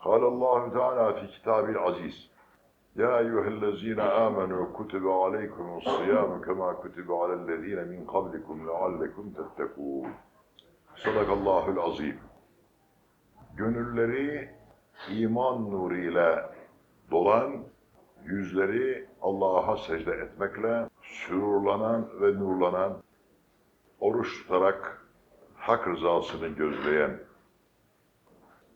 قال الله تعالى في كتابه العزيز يا أيها الذين آمنوا كتب عليكم الصيام كما كتب على الذين من قبلكم لعلكم تتقون صدق الله العظيم Gönülleri iman nuruyla dolan, yüzleri Allah'a secde etmekle sürurlanan ve nurlanan, oruç tutarak hak rızasını gözleyen,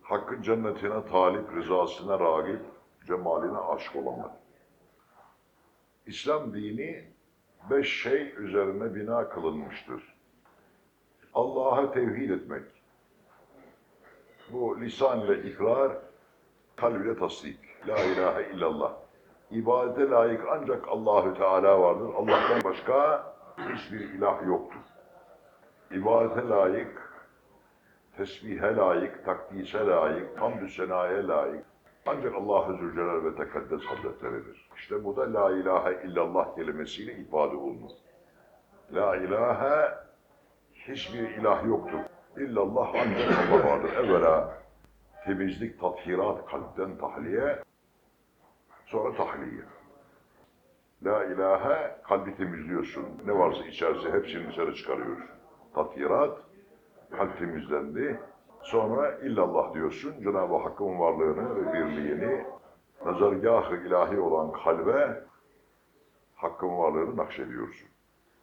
Hakkın cennetine talip, rızasına rağip, cemaline aşk olanlar. İslam dini beş şey üzerine bina kılınmıştır. Allah'a tevhid etmek. Bu lisan ile ikrar, kalb ile tasdik. La ilahe illallah. İbadete layık ancak Allahü Teala vardır. Allah'tan başka hiçbir ilah yoktur. İbadete layık, tesbihe layık, takdise layık, hamdü senaya layık. Ancak Allah-u Zülcelal ve Tekaddes Hazretleri'dir. İşte bu da La ilahe illallah kelimesiyle ifade olunur. La ilahe hiçbir ilah yoktur. İllallah ancak Allah vardır. Evvela temizlik, tathirat, kalpten tahliye, sonra tahliye. La ilahe kalbi temizliyorsun. Ne varsa içerisi hepsini dışarı çıkarıyorsun. Tathirat, kalp temizlendi. Sonra illallah diyorsun. Cenab-ı Hakk'ın varlığını ve birliğini nazargah-ı ilahi olan kalbe Hakk'ın varlığını nakşediyorsun.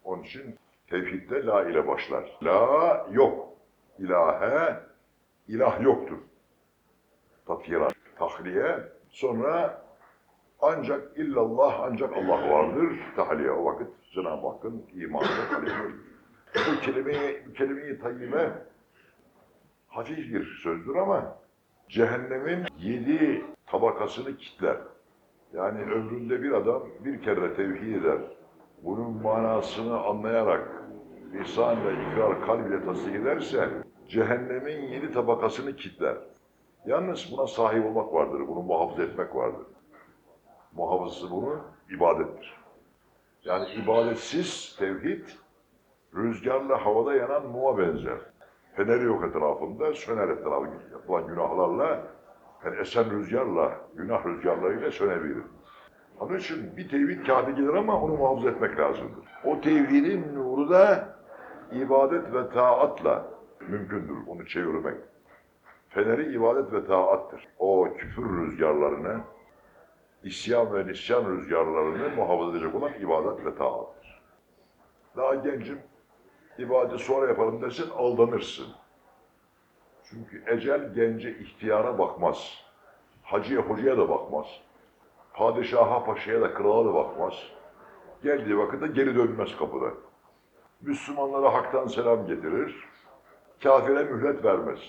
Onun için tevhidde la ile başlar. La yok. İlahe, ilah yoktur. Tathirat, tahliye. Sonra ancak illallah, ancak Allah vardır. Tahliye o vakit Cenab-ı Hakk'ın imanına kalıyor. Bu kelime-i, bu kelime-i tayyibe hafif bir sözdür ama cehennemin yedi tabakasını kitler. Yani ömründe bir adam bir kere tevhid eder. Bunun manasını anlayarak lisan ve ikrar kalb ile tasdik ederse cehennemin yedi tabakasını kitler. Yalnız buna sahip olmak vardır, bunu muhafaza etmek vardır. Muhafazası bunun ibadettir. Yani ibadetsiz tevhid rüzgarla havada yanan muma benzer. Feneri yok etrafında, söner etrafı yapılan günahlarla, yani esen rüzgarla, günah rüzgarlarıyla sönebilir. Onun için bir tevhid kâfi gelir ama onu muhafaza etmek lazımdır. O tevhidin nuru da ibadet ve taatla mümkündür, onu çevirmek. Feneri ibadet ve taattır. O küfür rüzgarlarını, isyan ve nisyan rüzgarlarını muhafaza edecek olan ibadet ve taattır. Daha gencim, ibadet sonra yaparım dersen aldanırsın. Çünkü ecel gence ihtiyara bakmaz. Hacıya hocaya da bakmaz. Padişaha paşaya da krala da bakmaz. Geldiği vakitte geri dönmez kapıda. Müslümanlara haktan selam getirir. Kafire mühlet vermez.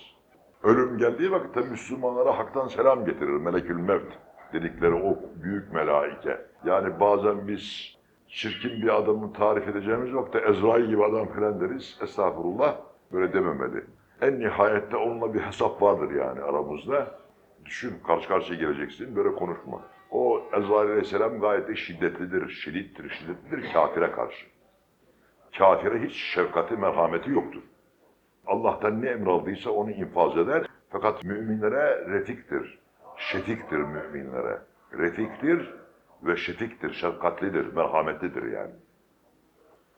Ölüm geldiği vakitte Müslümanlara haktan selam getirir. Melekül Mevt dedikleri o büyük melaike. Yani bazen biz çirkin bir adamı tarif edeceğimiz vakitte Ezrail gibi adam filan deriz. Estağfurullah böyle dememeli. En nihayette onunla bir hesap vardır yani aramızda. Düşün karşı karşıya geleceksin böyle konuşma. O Ezrail aleyhisselam gayet de şiddetlidir, şiddetlidir, şiddetlidir kafire karşı. Kafire hiç şefkati, merhameti yoktur. Allah'tan ne emraldıysa onu infaz eder. Fakat müminlere refiktir, şefiktir müminlere. Refiktir ve şefiktir, şefkatlidir, merhametlidir yani.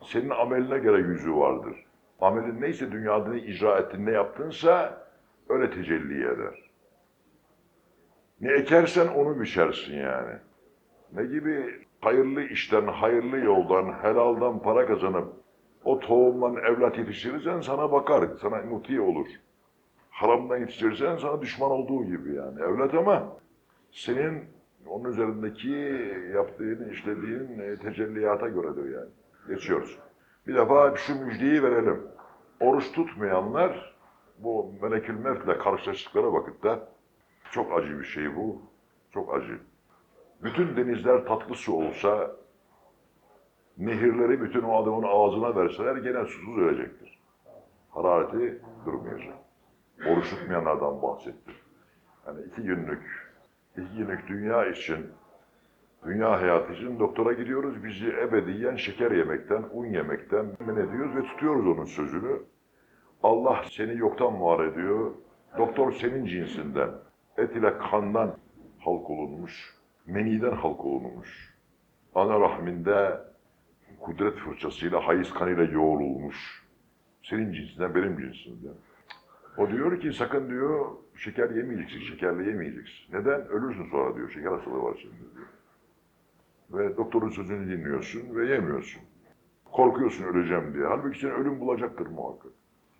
Senin ameline göre yüzü vardır. Amelin neyse dünyada ne icra ettin, ne yaptınsa öyle tecelli eder. Ne ekersen onu biçersin yani. Ne gibi hayırlı işten, hayırlı yoldan, helaldan para kazanıp o tohumdan evlat yetiştirirsen sana bakar, sana muti olur. Haramdan yetiştirirsen sana düşman olduğu gibi yani. Evlat ama senin onun üzerindeki yaptığın, işlediğin e, tecelliyata göredir yani. Geçiyoruz. Bir defa şu müjdeyi verelim. Oruç tutmayanlar bu melekül mevtle karşılaştıkları vakitte çok acı bir şey bu. Çok acı. Bütün denizler tatlı su olsa, nehirleri bütün o adamın ağzına verseler gene susuz ölecektir. Harareti durmayacak. Oruç tutmayanlardan bahsetti. Yani iki günlük, günlük dünya için, dünya hayatı için doktora gidiyoruz. Bizi ebediyen şeker yemekten, un yemekten men ediyoruz ve tutuyoruz onun sözünü. Allah seni yoktan var ediyor. Doktor senin cinsinden. Et ile kandan halk olunmuş, meniden halk olunmuş. Ana rahminde kudret fırçasıyla, hayız kanıyla yoğrulmuş. Senin cinsinden, benim cinsimden. O diyor ki sakın diyor şeker yemeyeceksin, şekerli yemeyeceksin. Neden? Ölürsün sonra diyor, şeker hastalığı var şimdi diyor. Ve doktorun sözünü dinliyorsun ve yemiyorsun. Korkuyorsun öleceğim diye. Halbuki seni ölüm bulacaktır muhakkak.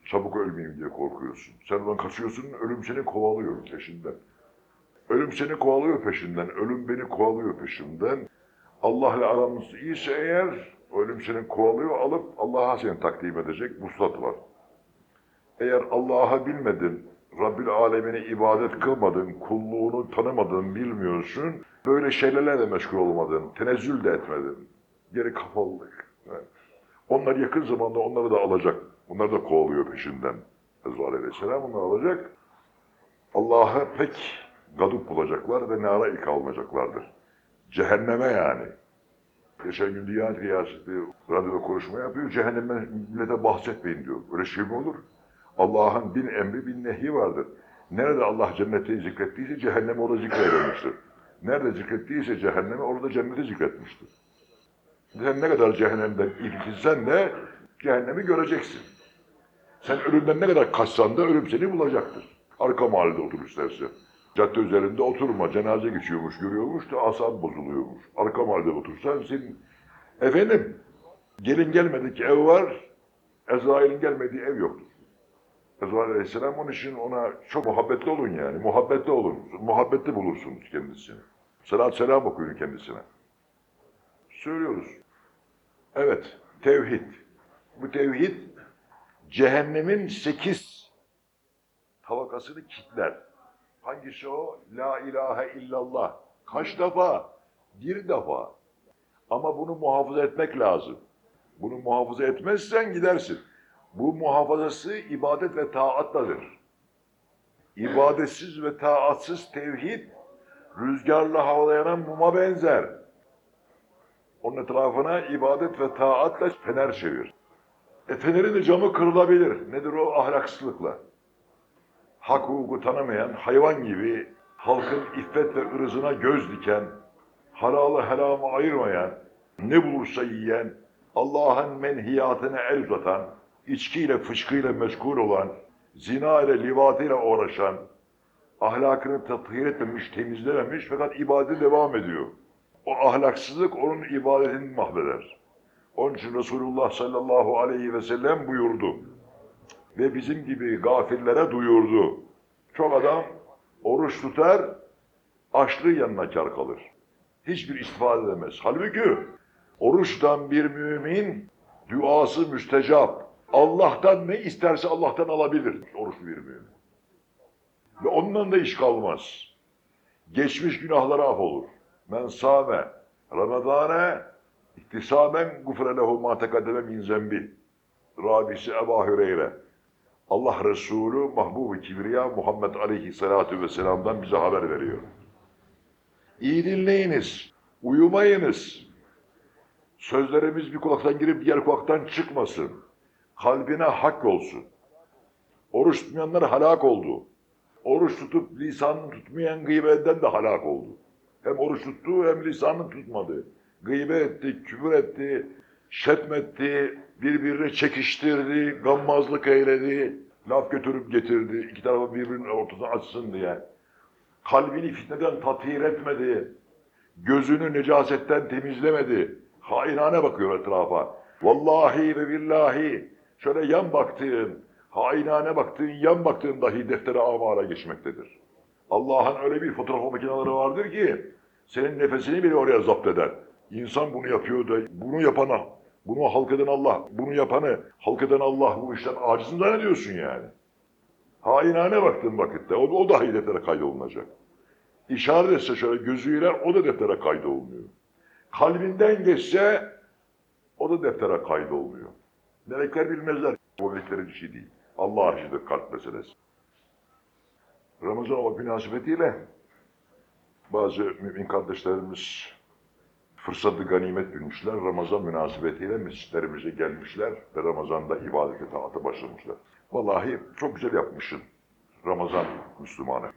Çabuk ölmeyeyim diye korkuyorsun. Sen ondan kaçıyorsun, ölüm seni kovalıyor peşinden. Ölüm seni kovalıyor peşinden, ölüm beni kovalıyor peşinden. Allah ile aramız iyiyse eğer, ölüm seni kovalıyor, alıp Allah'a seni takdim edecek vuslat var. Eğer Allah'ı bilmedin, Rabbil alemine ibadet kılmadın, kulluğunu tanımadın, bilmiyorsun, böyle şeylerle de meşgul olmadın, tenezzül de etmedin. Geri kafalılık. Onlar yakın zamanda onları da alacak. Bunlar da kovalıyor peşinden. Ezrail aleyhisselam onları alacak. Allah'ı pek gadup bulacaklar ve nara ilk almayacaklardır. Cehenneme yani. Geçen gün Diyanet Riyaseti radyoda konuşma yapıyor. Cehenneme millete bahsetmeyin diyor. Öyle şey mi olur? Allah'ın bin emri bin nehi vardır. Nerede Allah cenneti zikrettiyse cehennemi orada zikredilmiştir. Nerede zikrettiyse cehennemi orada cenneti zikretmiştir. Sen ne kadar cehennemden irkilsen de cehennemi göreceksin. Sen ölümden ne kadar kaçsan da ölüm seni bulacaktır. Arka mahallede otur isterse. Cadde üzerinde oturma, cenaze geçiyormuş, görüyormuş da asab bozuluyormuş. Arka mahallede otursan senin... Efendim, gelin gelmedik ev var, Ezrail'in gelmediği ev yoktur. Ezrail Aleyhisselam onun için ona çok muhabbetli olun yani. Muhabbetli olun. Muhabbetli bulursunuz kendisini. Selat selam okuyun kendisine. Söylüyoruz. Evet, tevhid. Bu tevhid cehennemin sekiz tabakasını kitler. Hangisi o? La ilahe illallah. Kaç defa? Bir defa. Ama bunu muhafaza etmek lazım. Bunu muhafaza etmezsen gidersin. Bu muhafazası ibadet ve taattadır. İbadetsiz ve taatsız tevhid rüzgarla havalayanan muma benzer. Onun etrafına ibadet ve taatla fener çevir. E fenerin de camı kırılabilir. Nedir o? Ahlaksızlıkla. Hak hukuku tanımayan, hayvan gibi halkın iffet ve ırzına göz diken, halalı helamı ayırmayan, ne bulursa yiyen, Allah'ın menhiyatına el uzatan, içkiyle fışkıyla meşgul olan, zina ile livatıyla uğraşan, ahlakını tatihir etmemiş, temizlememiş fakat ibadete devam ediyor. O ahlaksızlık onun ibadetini mahveder. Onun için Resulullah sallallahu aleyhi ve sellem buyurdu. Ve bizim gibi gafillere duyurdu. Çok adam oruç tutar, açlığı yanına kar kalır. Hiçbir istifade edemez. Halbuki oruçtan bir mümin duası müstecap. Allah'tan ne isterse Allah'tan alabilir oruçlu bir mümin. Ve ondan da iş kalmaz. Geçmiş günahları af olur. Men sâme Ramazâne iktisaben gufre lehu ma tekaddeme min zembi. Rabisi Ebu Hüreyre. Allah Resulü Mahbub-i Kibriya Muhammed Aleyhisselatü Vesselam'dan bize haber veriyor. İyi dinleyiniz, uyumayınız. Sözlerimiz bir kulaktan girip diğer kulaktan çıkmasın. Kalbine hak olsun. Oruç tutmayanlar halak oldu. Oruç tutup lisanını tutmayan gıybetten de halak oldu. Hem oruç tuttu hem lisanını tutmadı. Gıybet etti, küfür etti, şetmetti, birbirine çekiştirdi, gammazlık eyledi, laf götürüp getirdi, iki tarafı birbirinin ortasına açsın diye. Kalbini fitneden tathir etmedi, gözünü necasetten temizlemedi. Hainane bakıyor etrafa. Vallahi ve billahi şöyle yan baktığın, hainane baktığın, yan baktığın dahi deftere amara geçmektedir. Allah'ın öyle bir fotoğraf makineleri vardır ki senin nefesini bile oraya zapt eder. İnsan bunu yapıyor da bunu yapana, bunu halk eden Allah, bunu yapanı halk eden Allah bu işten aciz mi zannediyorsun yani? Hainane baktığın vakitte o, o dahi deftere kaydolunacak. İşaret etse şöyle gözüyle o da deftere kaydolmuyor. Kalbinden geçse o da deftere kaydolmuyor. Melekler bilmezler. O meleklerin işi değil. Allah işidir kalp meselesi. Ramazan olmak münasebetiyle bazı mümin kardeşlerimiz fırsatı ganimet bilmişler. Ramazan münasebetiyle mescitlerimize gelmişler ve Ramazan'da ibadete taata başlamışlar. Vallahi çok güzel yapmışsın Ramazan Müslümanı.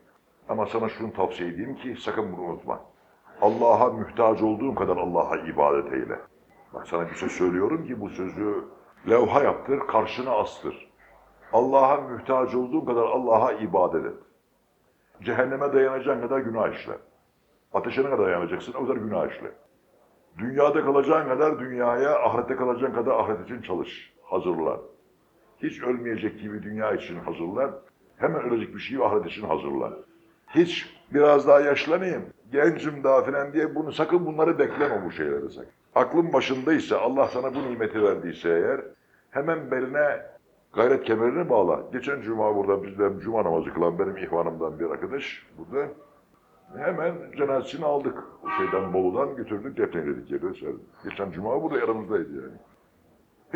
Ama sana şunu tavsiye edeyim ki sakın bunu unutma. Allah'a muhtaç olduğun kadar Allah'a ibadet eyle. Bak sana bir şey söylüyorum ki bu sözü levha yaptır, karşına astır. Allah'a muhtaç olduğun kadar Allah'a ibadet et. Cehenneme dayanacağın kadar günah işle. Ateşine kadar dayanacaksın, o kadar günah işle. Dünyada kalacağın kadar dünyaya, ahirette kalacağın kadar ahiret için çalış, hazırlan. Hiç ölmeyecek gibi dünya için hazırlan, hemen ölecek bir şeyi ahiret için hazırlan. Hiç biraz daha yaşlanayım, gencim daha filan diye bunu sakın bunları bekleme bu şeyleri sakın. Aklın başındaysa, Allah sana bu nimeti verdiyse eğer, hemen beline gayret kemerini bağla. Geçen cuma burada bizden cuma namazı kılan benim ihvanımdan bir arkadaş burada. Hemen cenazesini aldık. O şeyden Bolu'dan götürdük defneledik yere serdik. Geçen cuma burada yanımızdaydı yani.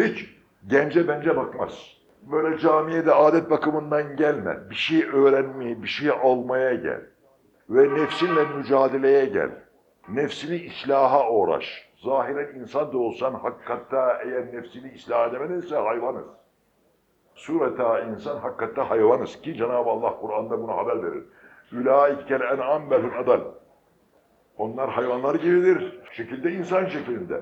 Hiç gence bence bakmaz. Böyle camiye de adet bakımından gelme. Bir şey öğrenmeye, bir şey almaya gel. Ve nefsinle mücadeleye gel. Nefsini islaha uğraş. Zahiren insan da olsan hakikatta eğer nefsini ıslah edemedinse hayvanız. Sureta insan hakikatte hayvanız ki Cenab-ı Allah Kur'an'da bunu haber verir. Ülâikel en'am belhum adal. Onlar hayvanlar gibidir. Şekilde insan şeklinde.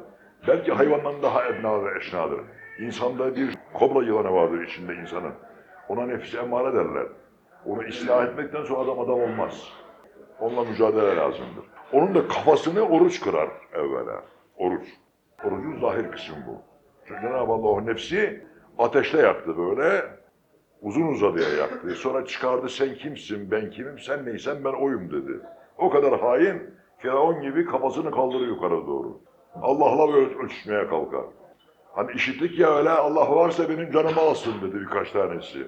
Belki hayvandan daha ebna ve eşnadır. İnsanda bir kobra yılanı vardır içinde insanın. Ona nefsi emmare derler. Onu ıslah etmekten sonra adam adam olmaz. Onunla mücadele lazımdır. Onun da kafasını oruç kırar evvela. Oruç. Orucun zahir kısmı bu. Çünkü Cenab-ı Allah nefsi ateşle yaktı böyle. Uzun uzadıya yaktı. Sonra çıkardı sen kimsin, ben kimim, sen neysen ben oyum dedi. O kadar hain, Firavun gibi kafasını kaldırır yukarı doğru. Allah'la böyle ölçüşmeye kalkar. Hani işittik ya öyle Allah varsa benim canımı alsın dedi birkaç tanesi.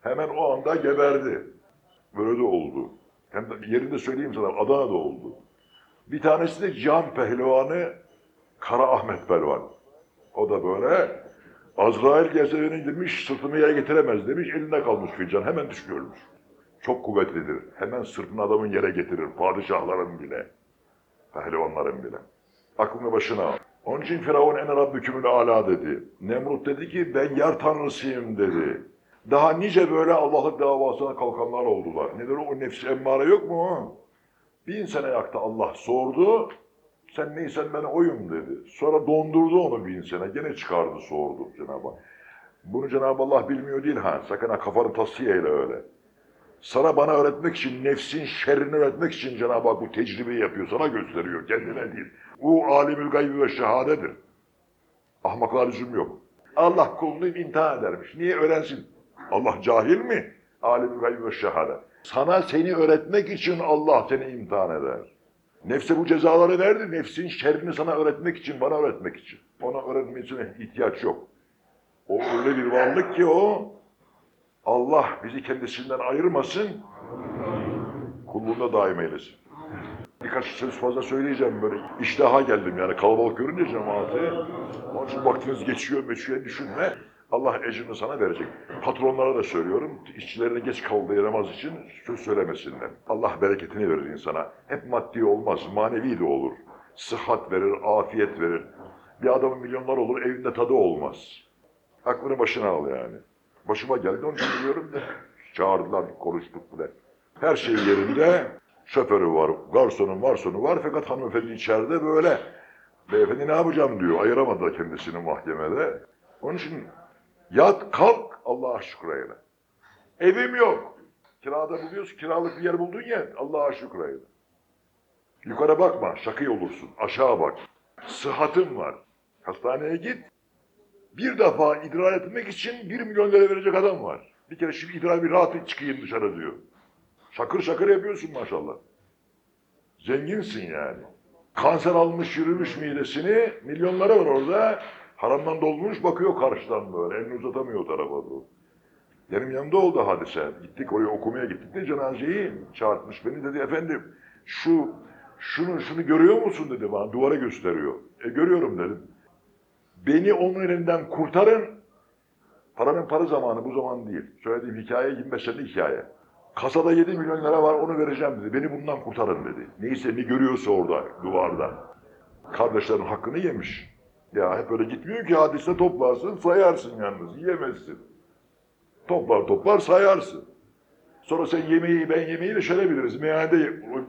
Hemen o anda geberdi. Böyle de oldu. Hem de yerinde söyleyeyim sana Adana'da oldu. Bir tanesi de Cihan Pehlivanı Kara Ahmet Pelvan. O da böyle Azrail gelse beni demiş sırtımı yere getiremez demiş elinde kalmış fincan hemen düşüyormuş. Çok kuvvetlidir. Hemen sırtını adamın yere getirir. Padişahların bile. Pehlivanların bile. Aklını başına al. Onun için Firavun en rabbükümül ala dedi. Nemrut dedi ki ben yar tanrısıyım dedi. Daha nice böyle Allah'lık davasına kalkanlar oldular. Nedir o nefsi emmare yok mu? Bin sene yaktı Allah sordu. Sen neysen ben oyum dedi. Sonra dondurdu onu bin sene. Gene çıkardı sordu Cenab-ı Hak. Bunu Cenab-ı Allah bilmiyor değil ha. Sakın ha kafanı tasfiye eyle öyle. Sana bana öğretmek için, nefsin şerrini öğretmek için Cenab-ı Hak bu tecrübeyi yapıyor. Sana gösteriyor. Kendine değil. Bu alimül gaybi ve şehadedir. Ahmaklar lüzum yok. Allah kulunu imtihan edermiş. Niye öğrensin? Allah cahil mi? Alimül gaybi ve şehade. Sana seni öğretmek için Allah seni imtihan eder. Nefse bu cezaları verdi. Nefsin şerrini sana öğretmek için, bana öğretmek için. Ona öğretmesine ihtiyaç yok. O öyle bir varlık ki o, Allah bizi kendisinden ayırmasın, kulluğunda daim eylesin. Birkaç söz fazla söyleyeceğim böyle. İştaha geldim yani kalabalık görünce cemaati. Onun için vaktiniz geçiyor, meçhuye düşünme. Allah ecrini sana verecek. Patronlara da söylüyorum, işçilerine geç kaldığı namaz için söz söylemesinler. Allah bereketini verir insana. Hep maddi olmaz, manevi de olur. Sıhhat verir, afiyet verir. Bir adamın milyonlar olur, evinde tadı olmaz. Aklını başına al yani. Başıma geldi, onun için biliyorum da. Çağırdılar, konuştuk bile. Her şey yerinde. Şoförü var, garsonu varsonu var fakat hanımefendi içeride böyle. Beyefendi ne yapacağım diyor. Ayıramadı kendisini mahkemede. Onun için yat kalk Allah'a şükreyle. Evim yok. Kirada buluyorsun, kiralık bir yer buldun ya Allah'a şükreyle. Yukarı bakma, şakı olursun. Aşağı bak. Sıhhatin var. Hastaneye git. Bir defa idrar etmek için bir milyon lira verecek adam var. Bir kere şimdi idrar bir rahat çıkayım dışarı diyor. Şakır şakır yapıyorsun maşallah. Zenginsin yani. Kanser almış yürümüş midesini, milyonlara var orada. Haramdan dolmuş bakıyor karşıdan böyle, elini uzatamıyor tarafa doğru. Benim yanımda oldu hadise. Gittik oraya okumaya gittik de cenazeyi çağırtmış beni dedi efendim şu şunu şunu görüyor musun dedi bana duvara gösteriyor. E görüyorum dedim. Beni onun elinden kurtarın. Paranın para zamanı bu zaman değil. Söylediğim hikaye 25 senelik hikaye. Kasada 7 milyon lira var onu vereceğim dedi. Beni bundan kurtarın dedi. Neyse ne görüyorsa orada duvarda. Kardeşlerin hakkını yemiş. Ya hep öyle gitmiyor ki hadise toplarsın sayarsın yalnız yiyemezsin. Toplar toplar sayarsın. Sonra sen yemeği ben yemeği de şöyle biliriz. Meyhanede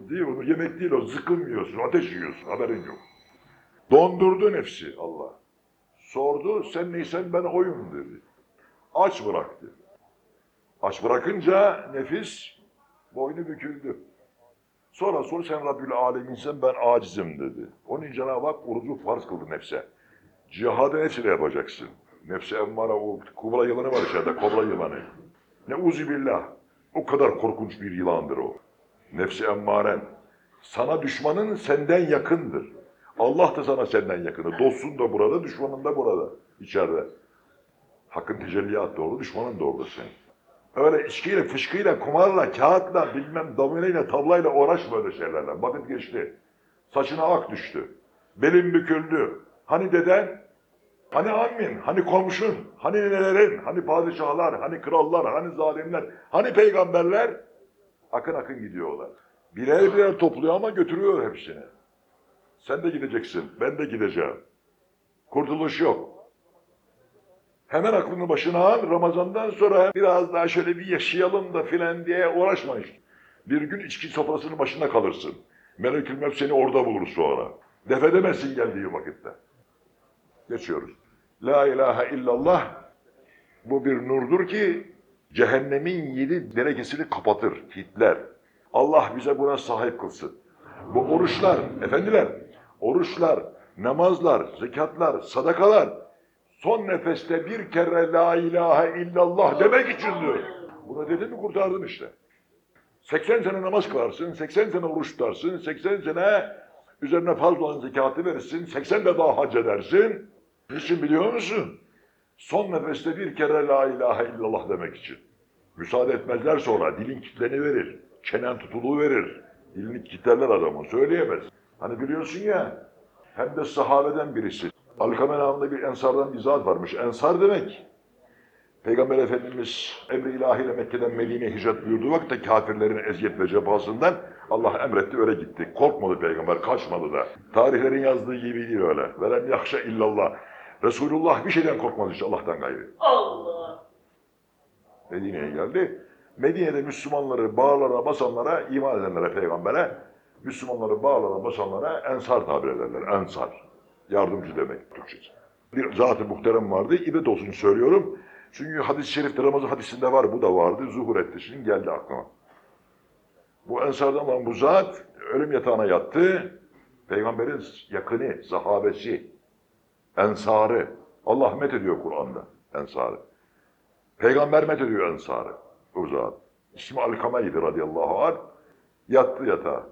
değil o yemek değil o zıkkım yiyorsun, ateş yiyorsun haberin yok. Dondurdu nefsi Allah. Sordu sen neysen ben oyum dedi. Aç bıraktı. Aç bırakınca nefis boynu büküldü. Sonra sor sen Rabbül Aleminsen ben acizim dedi. Onun için Cenab-ı Hak orucu farz kıldı nefse. Cihadı nefsiyle yapacaksın. Nefsi emmara o kubra yılanı var içeride kobra yılanı. Ne uzi billah. O kadar korkunç bir yılandır o. Nefsi emmaren. Sana düşmanın senden yakındır. Allah da sana senden yakındır. Dostun da burada, düşmanın da burada. içeride. Hakkın tecelliyatı doğru, düşmanın da orada senin. Öyle içkiyle, fışkıyla, kumarla, kağıtla, bilmem domineyle, tablayla uğraş böyle şeylerle. Vakit geçti. Saçına ak düştü. Belin büküldü. Hani deden, hani ammin, hani komşun, hani nenelerin, hani padişahlar, hani krallar, hani zalimler, hani peygamberler akın akın gidiyorlar. Birer birer topluyor ama götürüyor hepsini. Sen de gideceksin, ben de gideceğim. Kurtuluş yok. Hemen aklını başına al, Ramazan'dan sonra biraz daha şöyle bir yaşayalım da filan diye uğraşma işte. Bir gün içki sofrasının başında kalırsın. Melekül Mevt seni orada bulur sonra. Def edemezsin geldiği vakitte. Geçiyoruz. La ilahe illallah bu bir nurdur ki cehennemin yedi derekesini kapatır, hitler. Allah bize buna sahip kılsın. Bu oruçlar, efendiler, oruçlar, namazlar, zekatlar, sadakalar son nefeste bir kere la ilahe illallah demek içindir. Bunu dedin mi kurtardın işte. 80 sene namaz kılarsın, 80 sene oruç tutarsın, 80 sene üzerine fazla olan zekatı verirsin, 80 de daha hac edersin. Niçin biliyor musun? Son nefeste bir kere la ilahe illallah demek için. Müsaade etmezler sonra dilin kitleni verir, çenen tutuluğu verir. Dilini kitlerler adamı, söyleyemez. Hani biliyorsun ya, hem de sahabeden birisi. Alkame namında bir ensardan bir zat varmış. Ensar demek, Peygamber Efendimiz emri ilahiyle Mekke'den Medine'ye hicret buyurduğu vakitte kafirlerin eziyet ve cefasından Allah emretti öyle gitti. Korkmadı peygamber, kaçmadı da. Tarihlerin yazdığı gibi değil öyle. Velem yahşe illallah. Resulullah bir şeyden korkmadı işte Allah'tan gayrı. Allah. Medine'ye geldi. Medine'de Müslümanları bağlara basanlara, iman edenlere, peygambere, Müslümanları bağlara basanlara ensar tabir ederler. Ensar. Yardımcı demek Türkçesi. Bir zat-ı muhterem vardı. İbret olsun söylüyorum. Çünkü hadis-i şerifte Ramazan hadisinde var, bu da vardı. Zuhur etti. Şimdi geldi aklıma. Bu ensardan olan bu zat ölüm yatağına yattı. Peygamberin yakını, sahabesi, ensarı. Allah met ediyor Kur'an'da ensarı. Peygamber met ediyor ensarı. O zat. İsmi Alkame'ydi radıyallahu anh. Yattı yatağa.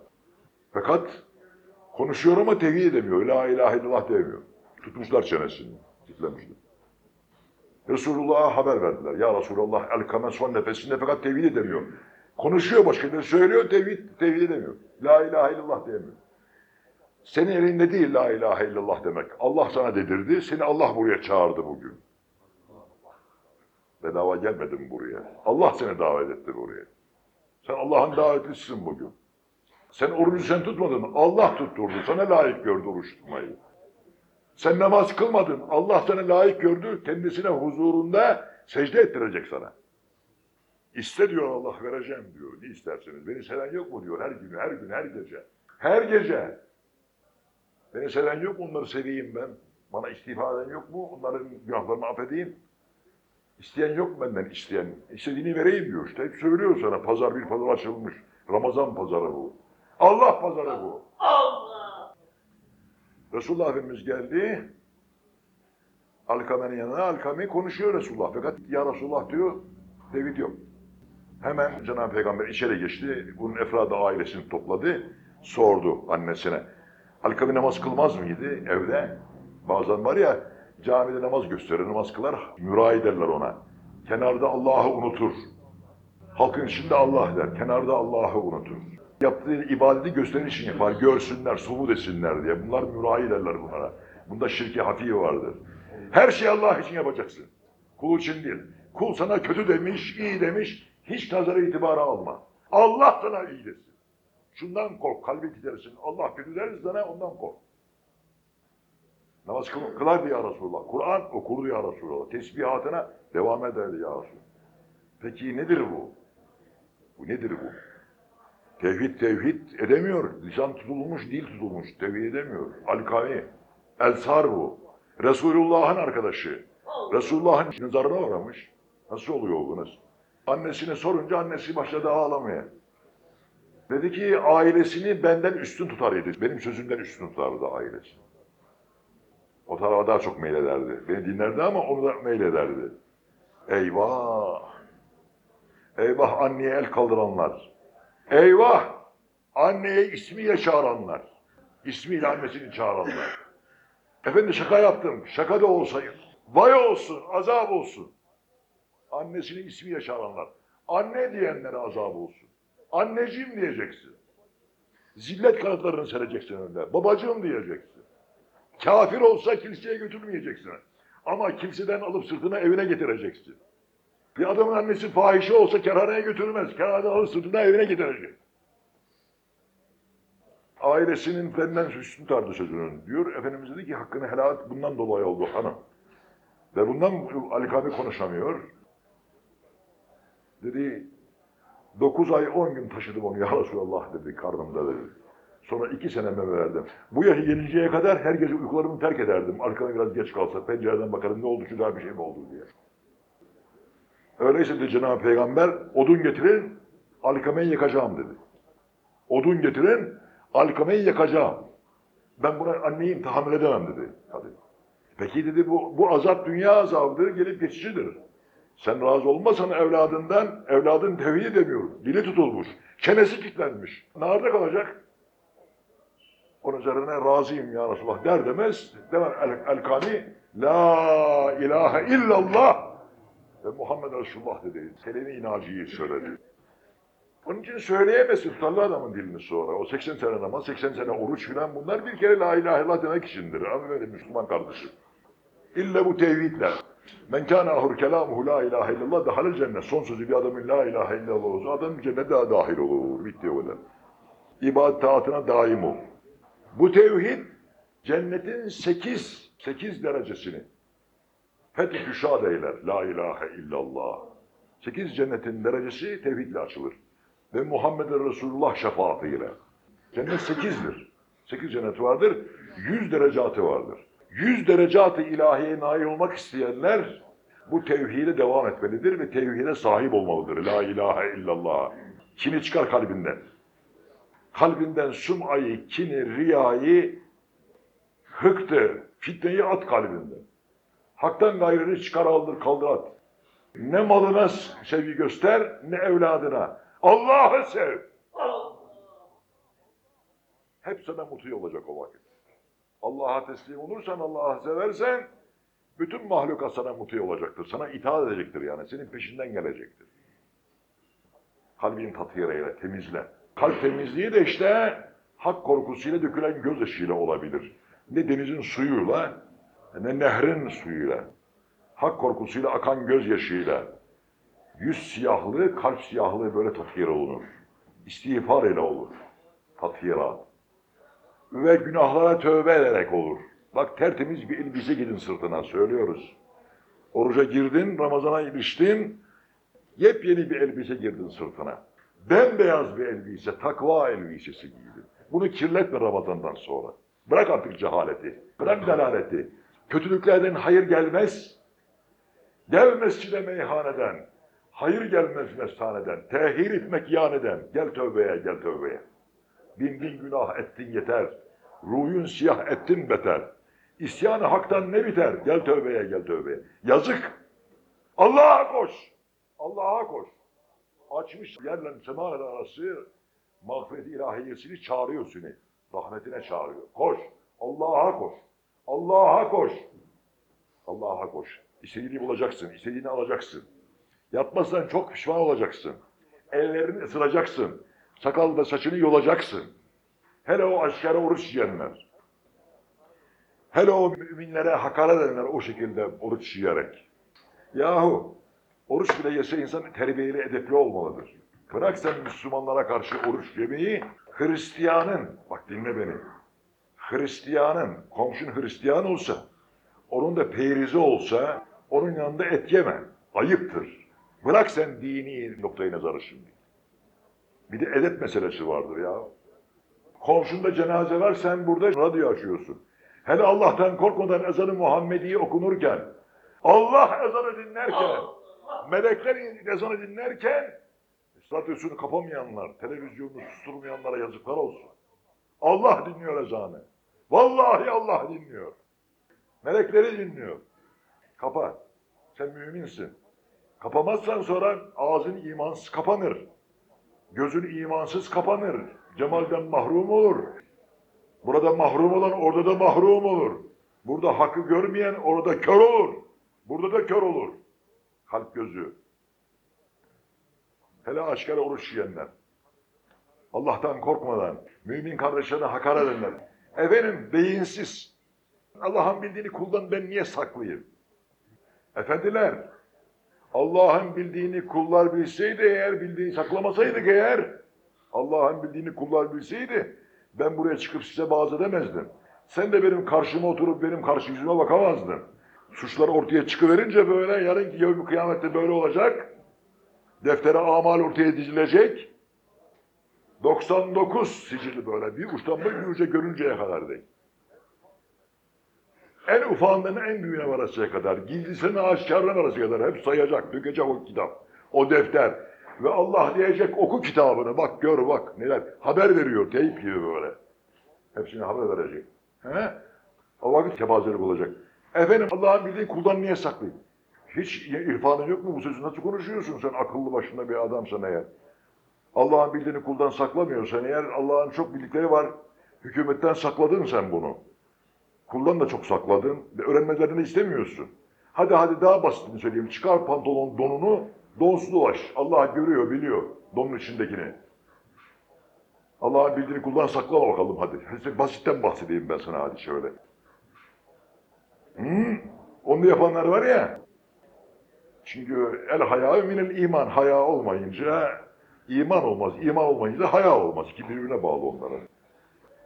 Fakat konuşuyor ama tevhid edemiyor. La ilahe illallah demiyor. Tutmuşlar çenesini. Kitlemişler. Resulullah'a haber verdiler. Ya Resulallah Alkame son nefesinde fakat tevhid edemiyor. Konuşuyor başka şeyler söylüyor tevhid, tevhid edemiyor. La ilahe illallah diyemiyor. Senin elinde değil la ilahe illallah demek. Allah sana dedirdi. Seni Allah buraya çağırdı bugün. Bedava gelmedin buraya. Allah seni davet etti buraya. Sen Allah'ın davetlisisin bugün. Sen orucu sen tutmadın. Allah tutturdu. Sana layık gördü oruç tutmayı. Sen namaz kılmadın. Allah sana layık gördü. Kendisine huzurunda secde ettirecek sana. İste diyor Allah vereceğim diyor. Ne isterseniz. Beni seven yok mu diyor her gün, her gün, her gece. Her gece. Beni seven yok mu? Onları seveyim ben. Bana istifa eden yok mu? Onların günahlarını affedeyim. İsteyen yok mu benden isteyen? İstediğini vereyim diyor işte. Hep söylüyor sana. Pazar bir pazar açılmış. Ramazan pazarı bu. Allah pazarı bu. Allah. Resulullah Efendimiz geldi. Alkame'nin yanına. Alkame konuşuyor Resulullah. Fakat ya Resulullah diyor. Tevhid yok. Hemen Cenab-ı Peygamber içeri geçti. Bunun efradı ailesini topladı. Sordu annesine. Alkame namaz kılmaz mıydı evde? Bazen var ya camide namaz gösterir, namaz kılar. Mürai derler ona. Kenarda Allah'ı unutur. Halkın içinde Allah der. Kenarda Allah'ı unutur. Yaptığı ibadeti gösteriş için yapar. Görsünler, suhud etsinler diye. Bunlar mürai derler bunlara. Bunda şirki hafi vardır. Her şeyi Allah için yapacaksın. Kul için değil. Kul sana kötü demiş, iyi demiş. Hiç nazara itibara alma. Allah sana iyi desin. Şundan kork, kalbi titresin. Allah kötü der sana ondan kork. Namaz kıl, kılardı ya Resulullah. Kur'an okurdu ya Resulullah. Tesbihatına devam ederdi ya Resulullah. Peki nedir bu? Bu nedir bu? Tevhid tevhid edemiyor. Lisan tutulmuş, dil tutulmuş. Tevhid edemiyor. Alkami. Ensar bu. Resulullah'ın arkadaşı. Resulullah'ın nazarına uğramış. Nasıl oluyor oğlunuz? Annesine sorunca annesi başladı ağlamaya. Dedi ki ailesini benden üstün tutar idi. Benim sözümden üstün tutardı ailesi. O tarafa daha çok meylederdi. Beni dinlerdi ama onu da meylederdi. Eyvah! Eyvah anneye el kaldıranlar. Eyvah! Anneye ismiyle çağıranlar. İsmiyle annesini çağıranlar. Efendi şaka yaptım. Şaka da olsa vay olsun, azap olsun. Annesini ismiyle çağıranlar. Anne diyenlere azap olsun. Anneciğim diyeceksin. Zillet kanatlarını sereceksin önüne. Babacığım diyeceksin. Kafir olsa kiliseye götürmeyeceksin. Ama kiliseden alıp sırtına evine getireceksin. Bir adamın annesi fahişe olsa kerhaneye götürmez. Kerhaneden alıp sırtına evine getirecek. Ailesinin benden üstün tutardı sözünün diyor. Efendimiz dedi ki hakkını helal et bundan dolayı oldu hanım. Ve bundan Ali Kami konuşamıyor. Dedi, dokuz ay on gün taşıdım onu ya Resulallah dedi karnımda dedi. Sonra iki sene meme verdim. Bu yaşı gelinceye kadar her gece uykularımı terk ederdim. Arkana biraz geç kalsa pencereden bakarım ne oldu güzel bir şey mi oldu diye. Öyleyse de Cenab-ı Peygamber odun getirin alkameyi yakacağım dedi. Odun getirin alkameyi yakacağım. Ben buna anneyim tahammül edemem dedi kadın. Peki dedi bu, bu azap dünya azabıdır gelip geçicidir. Sen razı olmasan evladından, evladın tevhid edemiyor. Dili tutulmuş, çenesi kilitlenmiş. Nerede kalacak? Onun üzerine razıyım ya Resulallah der demez. Demem El- Elkani, La ilahe illallah ve Muhammed Resulullah dedi. Kelime inaciyi söyledi. Onun için söyleyemezsin tutarlı adamın dilini sonra. O 80 sene namaz, 80 sene oruç filan bunlar bir kere la ilahe illallah demek içindir. Ama benim Müslüman kardeşim. İlla bu tevhidler. Men kâne ahur kelâmuhu la ilahe illallah dehalel cennet. Son sözü bir adamın la ilahe illallah olsa adam cennete dahil olur. Bitti öyle. İbadet taatına daim ol. Bu tevhid cennetin sekiz, sekiz derecesini fethi küşad eyler. La ilahe illallah. Sekiz cennetin derecesi tevhidle açılır. Ve Muhammed Resulullah şefaatiyle. Cennet sekizdir. Sekiz cennet vardır. Yüz derecatı vardır. Yüz derecatı ilahiye nail olmak isteyenler bu tevhide devam etmelidir ve tevhide sahip olmalıdır. La ilahe illallah. Kini çıkar kalbinden. Kalbinden sum'ayı, kini, riyayı, hıktı, fitneyi at kalbinden. Haktan gayrını çıkar aldır kaldır at. Ne malına sevgi göster ne evladına. Allah'ı sev. Hep sana mutlu olacak o vakit. Allah'a teslim olursan, Allah'ı seversen bütün mahlukat sana mutlu olacaktır. Sana itaat edecektir yani. Senin peşinden gelecektir. Kalbini tathir eyle, temizle. Kalp temizliği de işte hak korkusuyla dökülen gözyaşıyla olabilir. Ne denizin suyuyla, ne nehrin suyuyla. Hak korkusuyla akan gözyaşıyla. Yüz siyahlığı, kalp siyahlığı böyle tathir olunur. İstiğfar ile olur. Tathirat ve günahlara tövbe ederek olur. Bak tertemiz bir elbise gidin sırtına söylüyoruz. Oruca girdin, Ramazan'a iliştin, yepyeni bir elbise girdin sırtına. Bembeyaz bir elbise, takva elbisesi giydin. Bunu kirletme Ramazan'dan sonra. Bırak artık cehaleti, bırak delaleti. Kötülüklerden hayır gelmez. Gel mescide meyhaneden. Hayır gelmez mestaneden. Tehir etmek yaneden. Gel tövbeye, gel tövbeye. Bin bin günah ettin yeter. Ruhun siyah ettin beter. İsyanı haktan ne biter? Gel tövbeye gel tövbeye. Yazık. Allah'a koş. Allah'a koş. Açmış yerle sema arası mağfiret ilahiyesini çağırıyor seni. Rahmetine çağırıyor. Koş. Allah'a koş. Allah'a koş. Allah'a koş. İstediğini bulacaksın. istediğini alacaksın. Yapmazsan çok pişman olacaksın. Ellerini ısıracaksın. Sakal ve saçını yolacaksın. Hele o aşkara oruç yiyenler. Hele o müminlere hakaret edenler o şekilde oruç yiyerek. Yahu oruç bile yese insan terbiyeli edepli olmalıdır. Bırak sen Müslümanlara karşı oruç yemeyi, Hristiyanın, bak dinle beni, Hristiyanın, komşun Hristiyan olsa, onun da peyrizi olsa, onun yanında et yeme, ayıptır. Bırak sen dini noktayı nazarı şimdi. Bir de edep meselesi vardır ya. Komşunda cenaze var sen burada radyo açıyorsun. Hele Allah'tan korkmadan ezanı Muhammedi okunurken, Allah ezanı dinlerken, melekler ezanı dinlerken, radyosunu kapamayanlar, televizyonunu susturmayanlara yazıklar olsun. Allah dinliyor ezanı. Vallahi Allah dinliyor. Melekleri dinliyor. Kapa. Sen müminsin. Kapamazsan sonra ağzın imansız kapanır. Gözün imansız kapanır. Cemalden mahrum olur. Burada mahrum olan orada da mahrum olur. Burada hakkı görmeyen orada kör olur. Burada da kör olur. Kalp gözü. Hele aşkara oruç yiyenler. Allah'tan korkmadan, mümin kardeşlerine hakaret edenler. Efendim beyinsiz. Allah'ın bildiğini kuldan ben niye saklayayım? Efendiler, Allah'ın bildiğini kullar bilseydi eğer bildiğini saklamasaydık eğer Allah'ın bildiğini kullar bilseydi ben buraya çıkıp size vaaz edemezdim. Sen de benim karşıma oturup benim karşı yüzüme bakamazdın. Suçlar ortaya çıkıverince böyle yarınki yevmi kıyamette böyle olacak. Deftere amal ortaya dizilecek. 99 sicili böyle bir uçtan bir uca görünceye kadar değil. En ufağından en büyüğüne varasıya kadar, gizlisine aşkarına varasıya kadar hep sayacak, dökecek o kitap, o defter. Ve Allah diyecek oku kitabını, bak gör bak neler. Haber veriyor, teyip gibi böyle. Hepsine haber verecek. He? O vakit kepazelik olacak. Efendim Allah'ın bildiği kuldan niye saklayayım? Hiç irfanın yok mu bu sözü? Nasıl konuşuyorsun sen akıllı başında bir adamsan eğer? Allah'ın bildiğini kuldan saklamıyorsan eğer Allah'ın çok bildikleri var. Hükümetten sakladın sen bunu. Kuldan da çok sakladın. Öğrenmelerini istemiyorsun. Hadi hadi daha basitini söyleyeyim. Çıkar pantolon donunu, donsuz dolaş. Allah görüyor, biliyor donun içindekini. Allah'ın bildiğini kuldan sakla bakalım hadi. Basitten bahsedeyim ben sana hadi şöyle. Hı? Onu yapanlar var ya. Çünkü el haya minel iman. Haya olmayınca iman olmaz. İman olmayınca haya olmaz. Ki birbirine bağlı onların.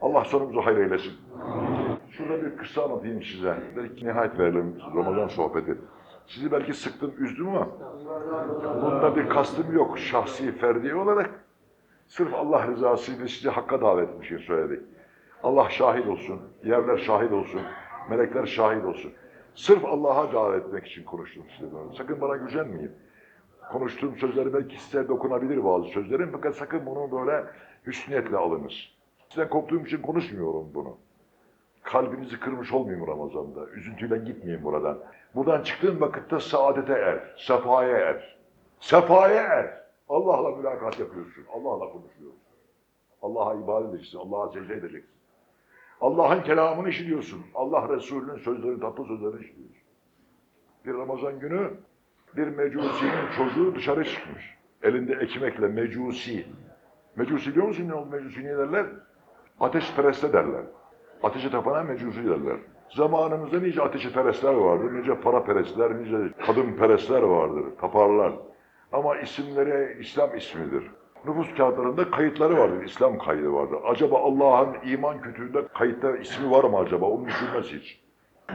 Allah sonumuzu hayır eylesin. Şurada bir kıssa anlatayım size. Belki nihayet verelim Ramazan sohbeti. Sizi belki sıktım, üzdüm ama bunda bir kastım yok. Şahsi, ferdi olarak sırf Allah rızasıyla sizi hakka davet etmiş için söyledik. Allah şahit olsun, yerler şahit olsun, melekler şahit olsun. Sırf Allah'a davet etmek için konuştum size. Sakın bana gücenmeyin. Konuştuğum sözleri belki size dokunabilir bazı sözlerim fakat sakın bunu böyle hüsniyetle alınız. Sizden korktuğum için konuşmuyorum bunu. Kalbinizi kırmış olmayayım Ramazan'da. Üzüntüyle gitmeyin buradan. Buradan çıktığın vakitte saadete er, sefaya er. Sefaya er. Allah'la mülakat yapıyorsun. Allah'la konuşuyorsun. Allah'a ibadet edeceksin. Allah'a secde edeceksin. Allah'ın kelamını işitiyorsun. Allah Resulü'nün sözleri, tatlı sözlerini işitiyorsun. Bir Ramazan günü bir mecusinin çocuğu dışarı çıkmış. Elinde ekmekle mecusi. Mecusi biliyor musun ne oldu mecusi ne derler? Ateşpereste derler. Ateşe tapana mecusi derler. Zamanımızda nice ateşperestler vardır, nice paraperestler, nice kadınperestler vardır, taparlar. Ama isimleri İslam ismidir. Nüfus kağıtlarında kayıtları vardır, İslam kaydı vardır. Acaba Allah'ın iman kütüğünde kayıtta ismi var mı acaba? Onu düşünmez hiç.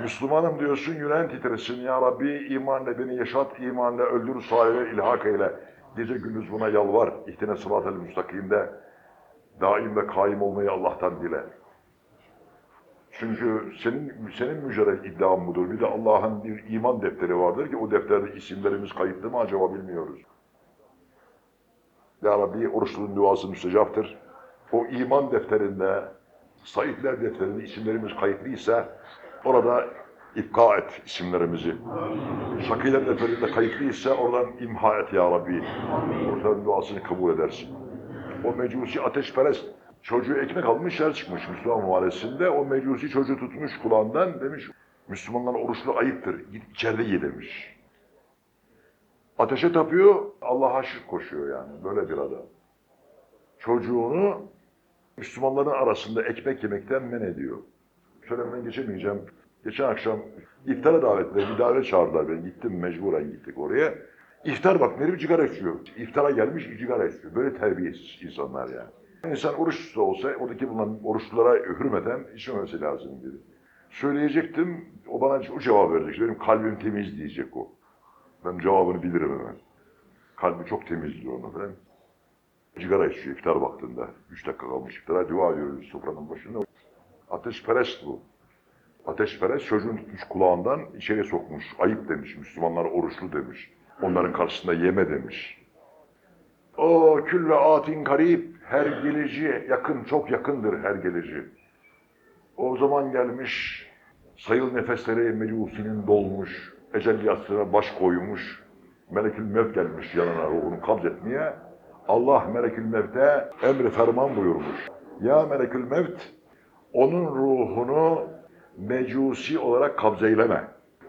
Müslümanım diyorsun, yüreğin titresin. Ya Rabbi imanla beni yaşat, imanla öldür, sahibe ilhak eyle. Gece gündüz buna yalvar. İhtine sırat-ı müstakimde daim ve kaim olmayı Allah'tan dile. Çünkü senin senin mücerred iddian budur. Bir de Allah'ın bir iman defteri vardır ki o defterde isimlerimiz kayıtlı mı acaba bilmiyoruz. Ya Rabbi oruçlunun duası müstecaptır. O iman defterinde, Saidler defterinde isimlerimiz kayıtlıysa orada ipka et isimlerimizi. Sakiler defterinde kayıtlıysa oradan imha et ya Rabbi. Oradan duasını kabul edersin. O mecusi ateşperest çocuğu ekmek almış yer çıkmış Müslüman mahallesinde. O mecusi çocuğu tutmuş kulağından demiş Müslümanlar oruçlu ayıptır. Git içeride ye demiş. Ateşe tapıyor, Allah'a şirk koşuyor yani. Böyle bir adam. Çocuğunu Müslümanların arasında ekmek yemekten men ediyor. Söylemeden geçemeyeceğim. Geçen akşam iftara davetler, bir davet çağırdılar beni. Gittim mecburen gittik oraya. İftar bak herif sigara içiyor. İftara gelmiş sigara içiyor. Böyle terbiyesiz insanlar yani. İnsan oruçlu olsa oradaki bulunan oruçlulara hürmeten içmemesi lazım dedi. Söyleyecektim, o bana o cevap verecek. Benim kalbim temiz diyecek o. Ben cevabını bilirim hemen. Kalbi çok temizdi onu falan. Cigara içiyor iftar vaktinde. Üç dakika kalmış iftara dua ediyoruz sofranın başında. Ateşperest bu. Ateşperest çocuğun tutmuş kulağından içeri sokmuş. Ayıp demiş. Müslümanlar oruçlu demiş. Onların karşısında yeme demiş. O külle atin garip her gelici yakın çok yakındır her gelici. O zaman gelmiş sayılı nefesleri Melusinin dolmuş. Ecel yastığına baş koymuş. Melekül Mevt gelmiş yanına ruhunu kabz etmeye. Allah Melekül Mevt'e emri ferman buyurmuş. Ya Melekül Mevt onun ruhunu mecusi olarak kabzeyleme.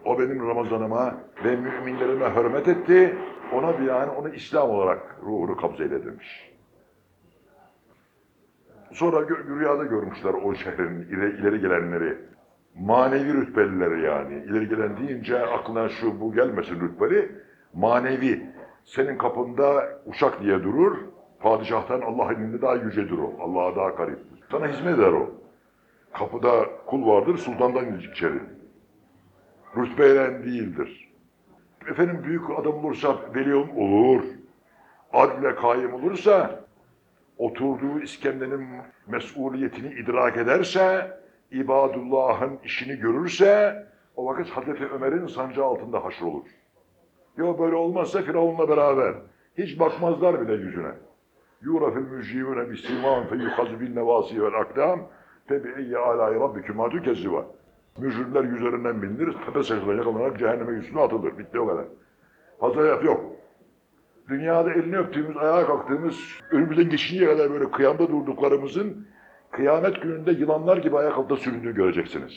O benim Ramazanıma ve müminlerime hürmet etti. Ona binaen onu İslam olarak ruhunu kabzeyle demiş. Sonra gö- rüyada görmüşler o şehrin ileri, ileri gelenleri. Manevi rütbelileri yani. İleri gelen deyince aklına şu bu gelmesin rütbeli. Manevi. Senin kapında uşak diye durur. Padişahtan Allah'ın elinde daha yücedir o. Allah'a daha gariptir. Sana hizmet eder o. Kapıda kul vardır, sultandan içeri. Rütbeyle değildir Efendim büyük adam olursa veli olur. Adle kaim olursa, oturduğu iskemlenin mesuliyetini idrak ederse, ibadullah'ın işini görürse, o vakit Hazreti Ömer'in sancağı altında haşr olur. Yok böyle olmazsa Firavun'la beraber. Hiç bakmazlar bile yüzüne. يُورَفِ الْمُجِيبُونَ بِسِيمَانْ فَيُخَزُ بِالنَّوَاسِي وَالْاَقْدَامِ فَبِعِيَّ عَلَى رَبِّكُمَا تُكَزِّبًا Mücrimler yüzlerinden bilinir, tepe secdene yakalanarak cehenneme yüzüne atılır. Bitti o kadar. Fazla laf yok. Dünyada elini öptüğümüz, ayağa kalktığımız, önümüzden geçinceye kadar böyle kıyamda durduklarımızın kıyamet gününde yılanlar gibi ayak altında süründüğünü göreceksiniz.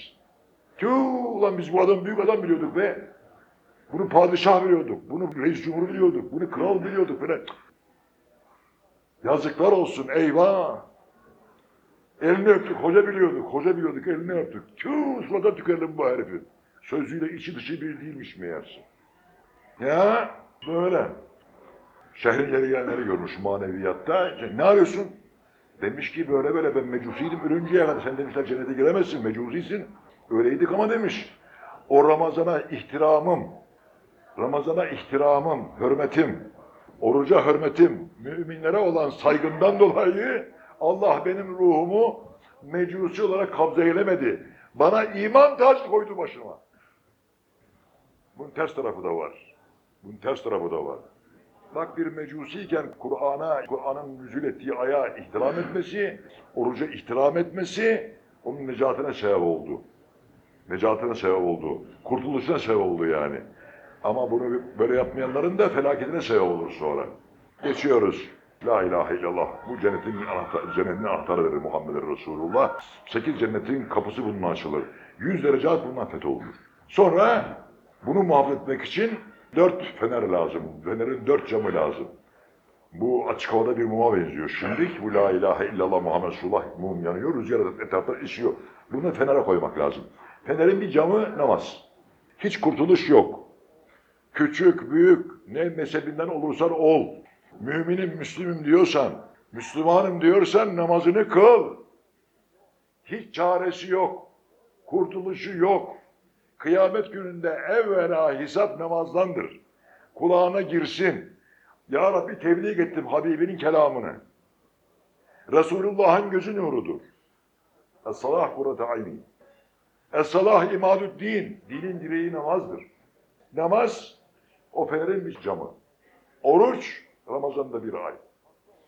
Tüh ulan biz bu adam büyük adam biliyorduk be. Bunu padişah biliyorduk, bunu reis cumhur biliyorduk, bunu kral biliyorduk böyle. Yazıklar olsun eyvah. Elini öptük, hoca biliyorduk, hoca biliyorduk, elini öptük. Tüh, surata tükelim bu herifi. Sözüyle içi dışı bir değilmiş meğerse. Ya, böyle. Şehrin yeri yerleri görmüş maneviyatta. Ne arıyorsun? Demiş ki böyle böyle ben mecusiydim ölünceye kadar. Sen demişler cennete giremezsin, mecusisin. Öyleydik ama demiş. O Ramazan'a ihtiramım, Ramazan'a ihtiramım, hürmetim, oruca hürmetim, müminlere olan saygımdan dolayı Allah benim ruhumu mecusi olarak kabze eylemedi. Bana iman tacı koydu başıma. Bunun ters tarafı da var. Bunun ters tarafı da var. Bak bir mecusiyken Kur'an'a, Kur'an'ın nüzül ettiği aya ihtiram etmesi, oruca ihtiram etmesi onun necatine sebep oldu. Necatine sebep oldu. Kurtuluşuna sebep oldu yani. Ama bunu böyle yapmayanların da felaketine sebep olur sonra. Geçiyoruz. La ilahe illallah. Bu cennetin anahtarı, cennetin anahtarıdır Muhammed Resulullah. Sekiz cennetin kapısı bununla açılır. Yüz derecat bundan fetholunur. Sonra bunu muhafaza etmek için dört fener lazım. Fenerin dört camı lazım. Bu açık havada bir muma benziyor. Şimdilik bu la ilahe illallah Muhammed Resulullah mum yanıyor. Rüzgar etrafta esiyor. Bunu fenere koymak lazım. Fenerin bir camı namaz. Hiç kurtuluş yok. Küçük, büyük, ne mezhebinden olursan ol. Müminim, Müslümüm diyorsan, Müslümanım diyorsan namazını kıl. Hiç çaresi yok. Kurtuluşu yok. Kıyamet gününde evvela hesap namazdandır. Kulağına girsin. Ya Rabbi tebliğ ettim Habibinin kelamını. Resulullah'ın gözü nurudur. Es-salah kurrate ayni. Es-salah imadüddin. Dinin direği namazdır. Namaz o fenerin bir camı. Oruç Ramazan'da bir ay.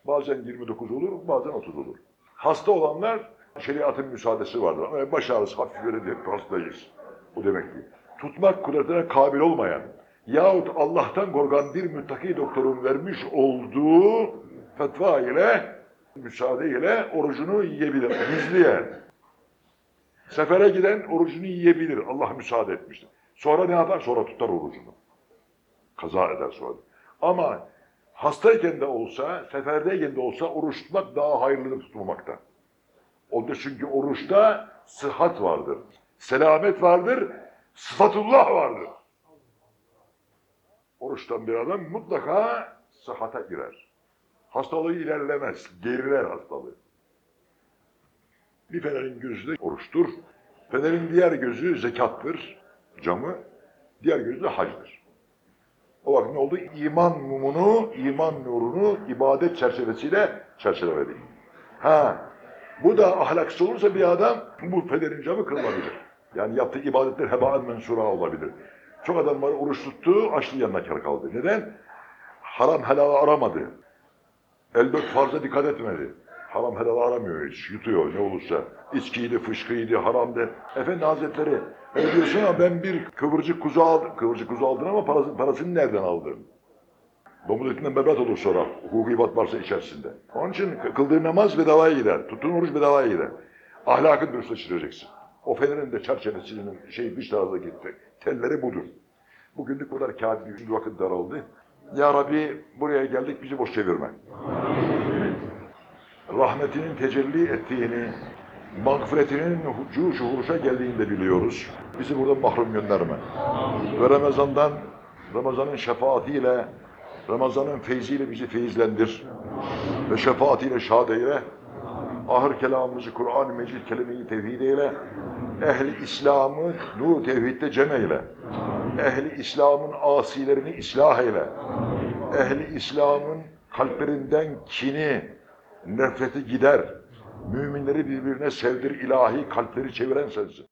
Bazen 29 olur, bazen 30 olur. Hasta olanlar şeriatın müsaadesi vardır. Ama baş ağrısı hafif verir, hastayız. Bu demek değil. Tutmak kudretine kabil olmayan yahut Allah'tan korkan bir müttaki doktorun vermiş olduğu fetva ile, müsaade ile orucunu yiyebilir. Gizleyen. Sefere giden orucunu yiyebilir. Allah müsaade etmiştir. Sonra ne yapar? Sonra tutar orucunu. Kaza eder sonra. Ama hastayken de olsa, seferdeyken de olsa oruç tutmak daha hayırlıdır tutmamakta. Onda çünkü oruçta sıhhat vardır. Selamet vardır, sıfatullah vardır. Oruçtan bir adam mutlaka sıhhata girer. Hastalığı ilerlemez, geriler hastalığı. Bir fenerin gözü de oruçtur. Fenerin diğer gözü zekattır, camı. Diğer gözü de hacdır. O olarak ne oldu? İman mumunu, iman nurunu ibadet çerçevesiyle çerçeveledi. Ha, bu da ahlaksız olursa bir adam bu pederin camı kırılabilir. Yani yaptığı ibadetler hebaen mensura olabilir. Çok adam var oruç tuttu, açlı yanına kar kaldı. Neden? Haram helal aramadı. Elbet farza dikkat etmedi. Haram helal aramıyor hiç. Yutuyor ne olursa. İçkiydi, fışkıydı, haramdı. Efendi Hazretleri öyle diyorsun ama ben bir kıvırcık kuzu aldım. Kıvırcık kuzu aldın ama parasını, parasını nereden aldın? Domuz etinden bebet olur sonra. Hukuki bat varsa içerisinde. Onun için kıldığın namaz bedavaya gider. Tuttuğun oruç bedavaya gider. Ahlakı dürüstleştireceksin. O fenerin de çerçevesinin şey dış taraftaki te- telleri budur. Bugünlük bu kadar kâdi bir vakit daraldı. Ya Rabbi buraya geldik bizi boş çevirme. Rahmetinin tecelli ettiğini, mağfiretinin cuş huruşa geldiğini biliyoruz. Bizi buradan mahrum gönderme. Ve Ramazan'dan, Ramazan'ın şefaatiyle, Ramazan'ın feyziyle bizi feyizlendir. Ve şefaatiyle şad eyle. Ahir kelamımızı Kur'an-ı Mecid kelime-i tevhid eyle. Ehli İslam'ı nur tevhidde cem eyle. Ehli İslam'ın asilerini ıslah eyle. Ehli İslam'ın kalplerinden kini, nefreti gider. Müminleri birbirine sevdir ilahi kalpleri çeviren sensin.